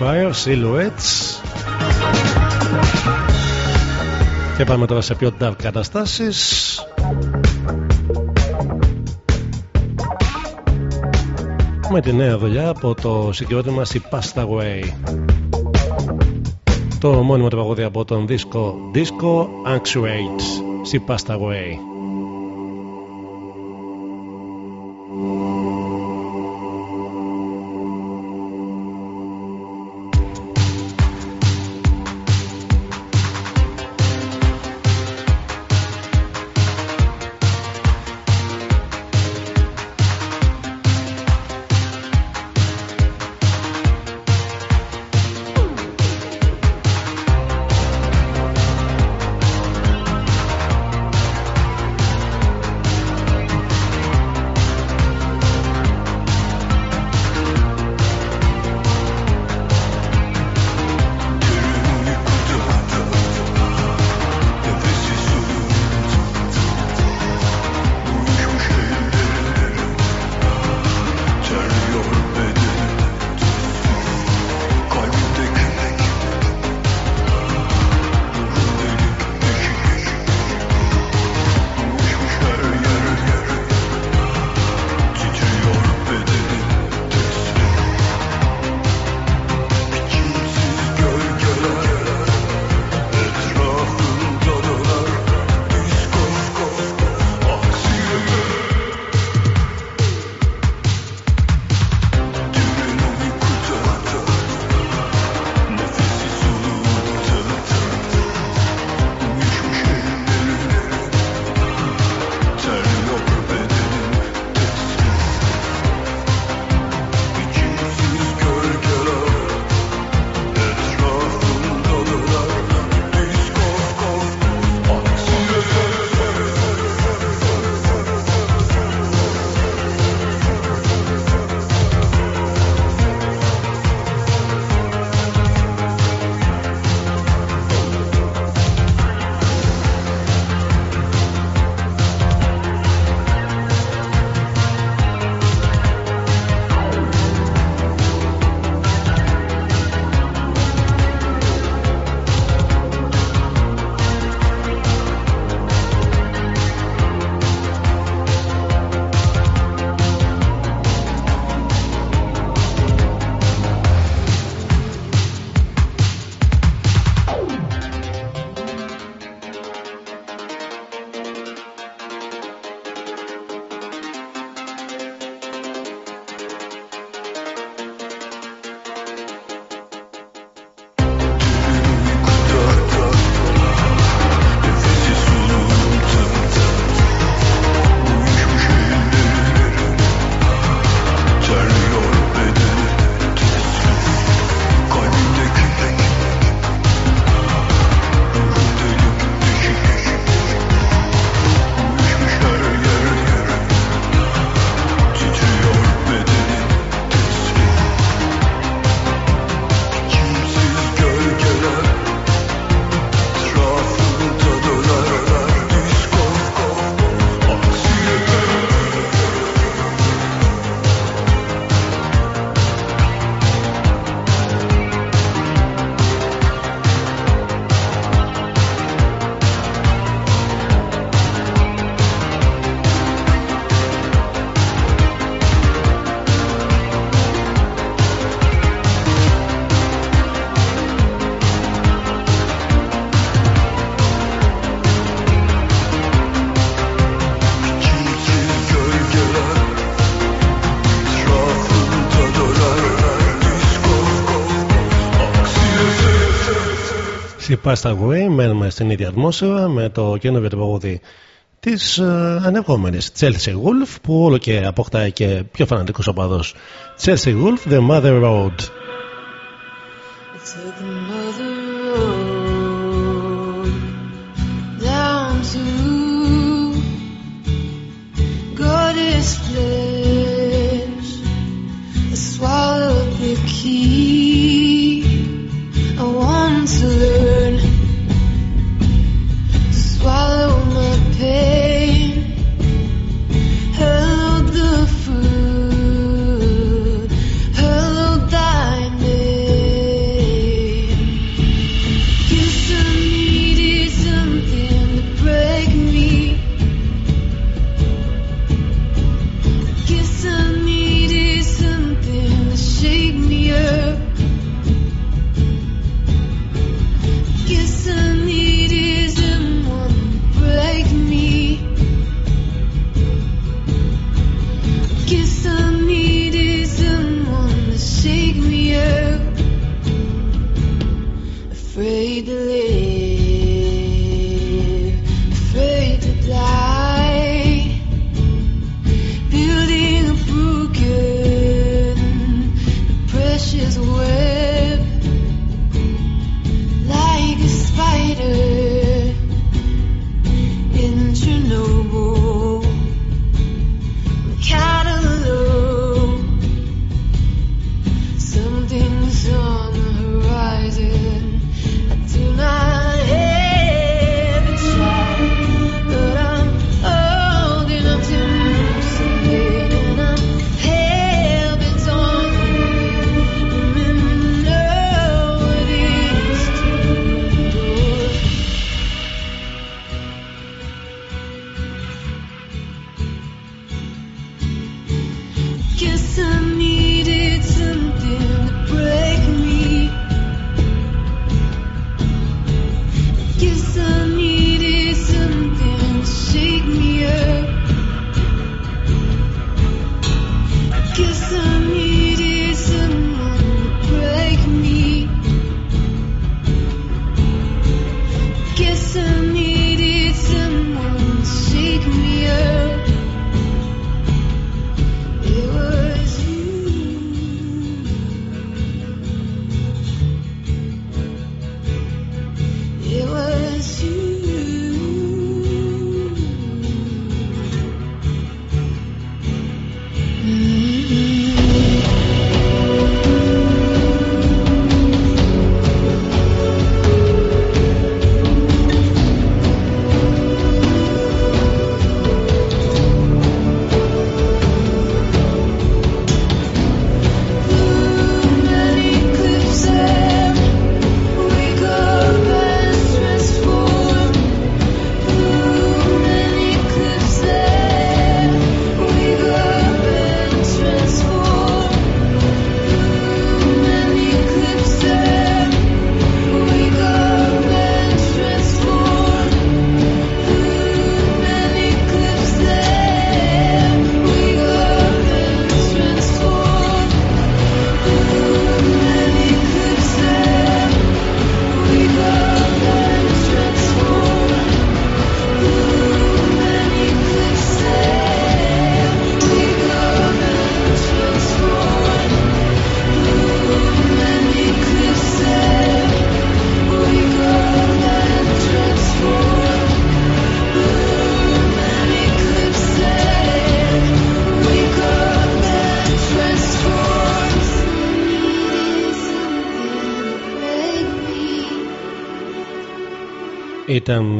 Fire, Silhouettes. Και πάμε τώρα σε πιο dark καταστάσεις. Με τη νέα δουλειά από το συγκρότημα Η Past Away". Το μόνιμο τραγούδι από τον δίσκο Disco Actuate. Η Past Away". Music μένουμε στην ίδια ατμόσφαιρα με το καινούργιο τραγούδι της ε, Chelsea Wolf που όλο και αποκτάει και πιο φανατικός οπαδός. Chelsea Wolf, The Mother Road.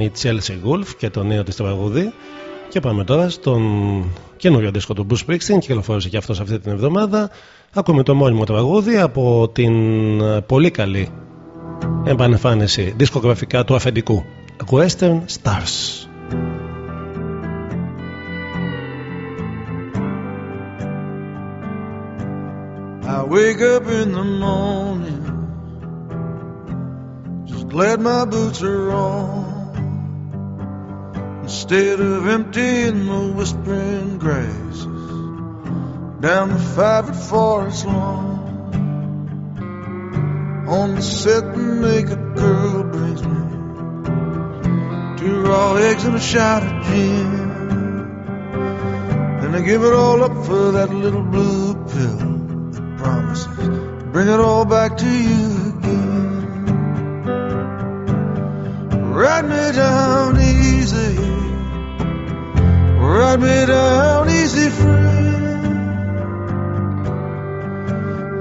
η Chelsea Wolf και το νέο της τραγούδι. Και πάμε τώρα στον καινούριο δίσκο του Bruce Springsteen κυκλοφόρησε και αυτός αυτή την εβδομάδα. Ακούμε το μόνιμο τραγούδι από την ε, πολύ καλή επανεφάνιση δισκογραφικά του αφεντικού Western Stars. I wake up in the morning Just glad my boots are on. instead of emptying the whispering grasses down the favorite forest lawn. On the set, the naked girl brings me two raw eggs and a shot of gin. And I give it all up for that little blue pill that promises to bring it all back to you again. Write me down easy ride me down easy, friend.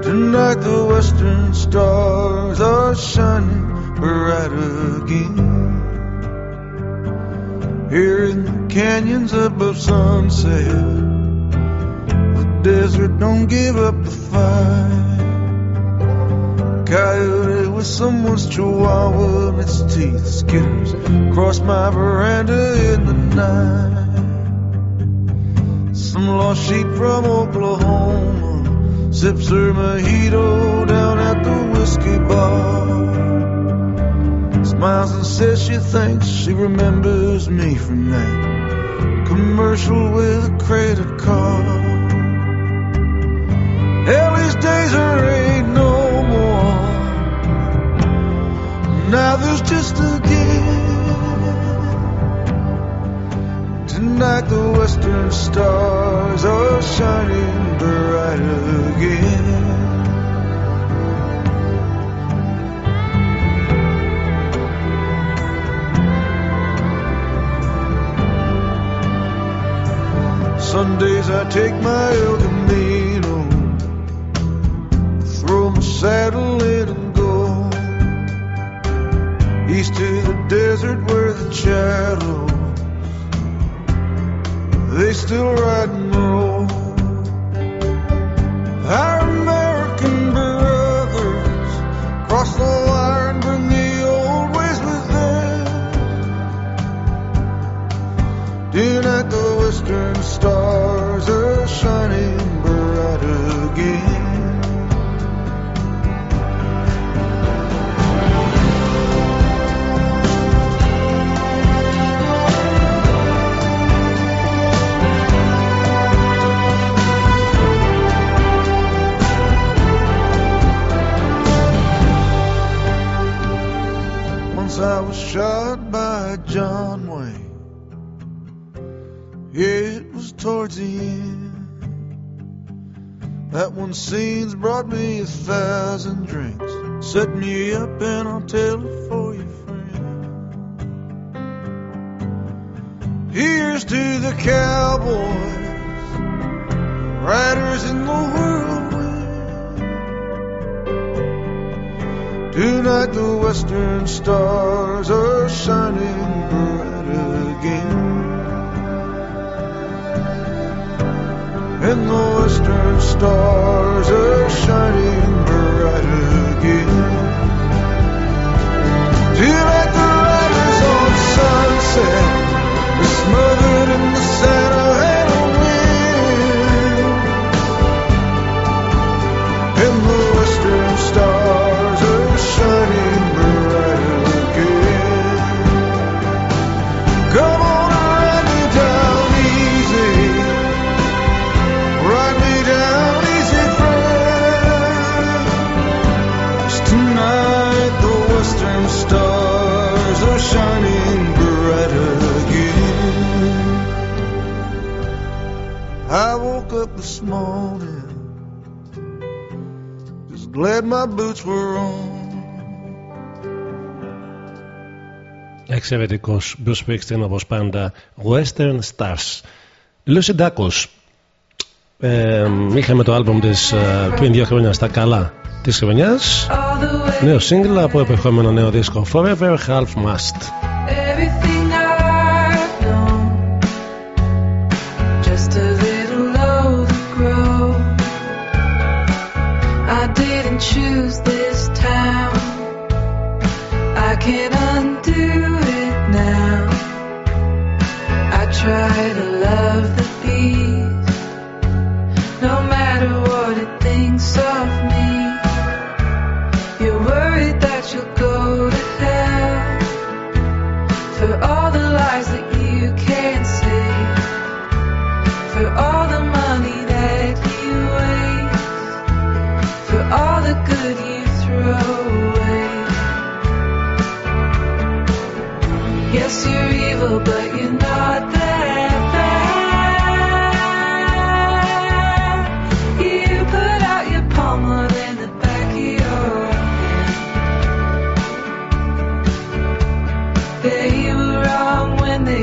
Tonight the western stars are shining bright again. Here in the canyons above sunset, the desert don't give up the fight. Coyote with someone's chihuahua in its teeth skitters across my veranda in the night. Some lost sheep from Oklahoma sips her mojito down at the whiskey bar. Smiles and says she thinks she remembers me from that commercial with a credit card. Hell, these days there ain't no more. Now there's just a gift. Tonight the western stars are shining bright again. Sundays I take my El Camino, throw my saddle in and go east to the desert where the cattle they still ride and roll. Our American brothers cross the line, bring the old ways with them. Tonight the western stars are shining bright again. Shot by John Wayne. It was towards the end. That one scene's brought me a thousand drinks. Set me up and I'll tell it for you, friend. Here's to the cowboys, riders in the whirlwind. Tonight the western stars are shining bright again. And the western stars are shining bright again. Tonight the riders on sunset are smothered in the Santa just glad my boots were on. Εξαιρετικός. Bruce Springsteen όπως πάντα Western Stars. Lucy Dacus ε, Είχαμε το άλμπουμ της ε, πριν δύο χρόνια στα καλά της χρονιάς. Νέο σύγκλα από επερχόμενο νέο δίσκο Forever Half Mast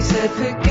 certificate.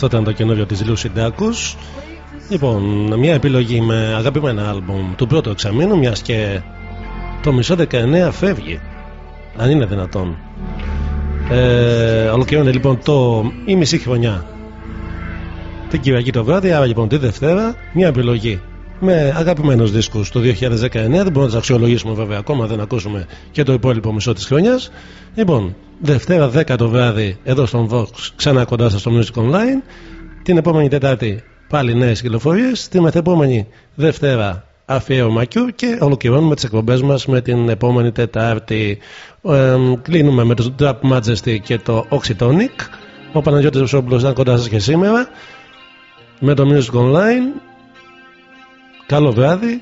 Αυτό ήταν το καινούριο της Lucy Dacus. Λοιπόν, μια επιλογή με αγαπημένα άλμπουμ του πρώτου εξαμήνου, μιας και το μισό 19 φεύγει. Αν είναι δυνατόν. Ε, ολοκληρώνει λοιπόν το η μισή χρονιά την Κυριακή το βράδυ, άρα λοιπόν τη Δευτέρα, μια επιλογή με αγαπημένους δίσκους του 2019. Δεν μπορούμε να τους αξιολογήσουμε βέβαια ακόμα, δεν ακούσουμε και το υπόλοιπο μισό της χρονιάς. Λοιπόν, Δευτέρα 10 το βράδυ εδώ στον Vox, ξανά κοντά σας στο Music Online. Την επόμενη Τετάρτη πάλι νέες κυκλοφορίες. Την μεθεπόμενη Δευτέρα αφιέρωμα Q και ολοκληρώνουμε τις εκπομπές μας με την επόμενη Τετάρτη. Ε, κλείνουμε με το Trap Majesty και το Oxytonic. Ο Παναγιώτης Βουσόπουλος ήταν κοντά σας και σήμερα με το Music Online. Καλό βράδυ.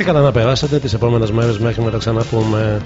Και καλά να περάσετε τις επόμενες μέρες μέχρι να τα ξαναπούμε.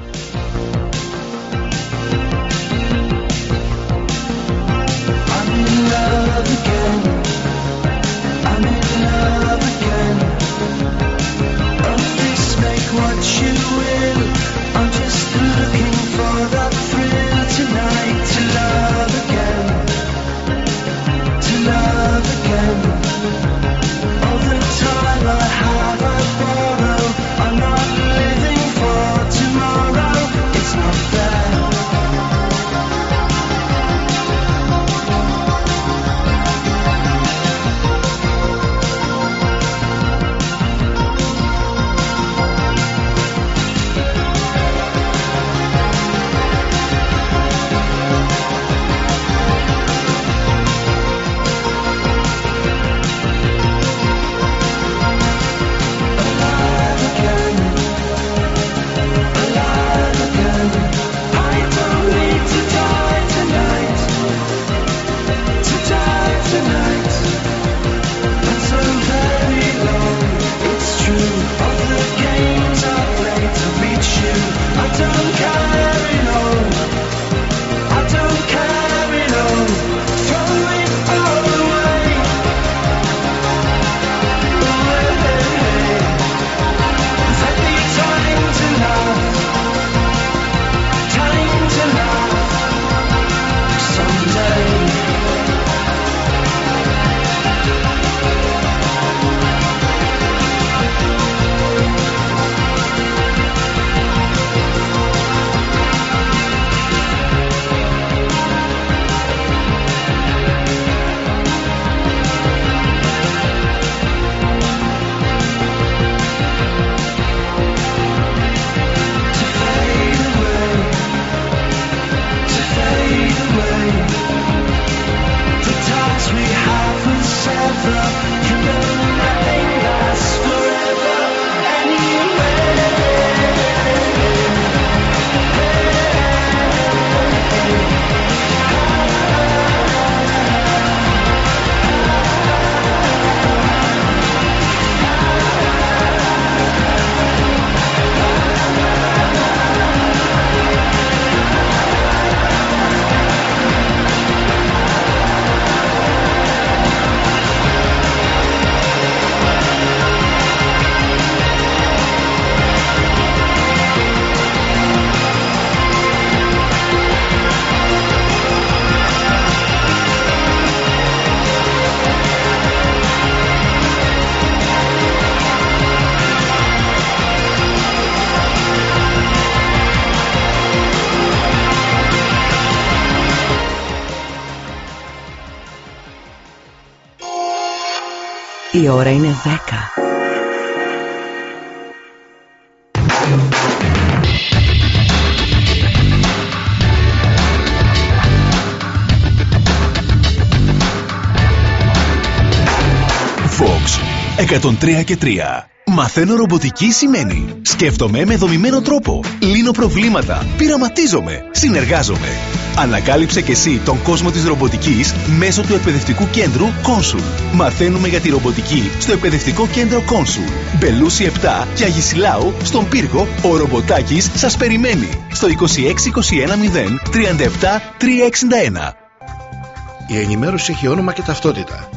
Η ώρα είναι 10. Fox 103 και 3. Μαθαίνω ρομποτική σημαίνει. Σκέφτομαι με δομημένο τρόπο. Λύνω προβλήματα. Πειραματίζομαι. Συνεργάζομαι Ανακάλυψε και εσύ τον κόσμο της ρομποτικής μέσω του εκπαιδευτικού κέντρου Consul. Μαθαίνουμε για τη ρομποτική στο εκπαιδευτικό κέντρο Consul. Μπελούση 7 και Αγισιλάου στον πύργο ο ρομποτάκης σας περιμένει στο 26210 37 361. Η ενημέρωση έχει όνομα και ταυτότητα.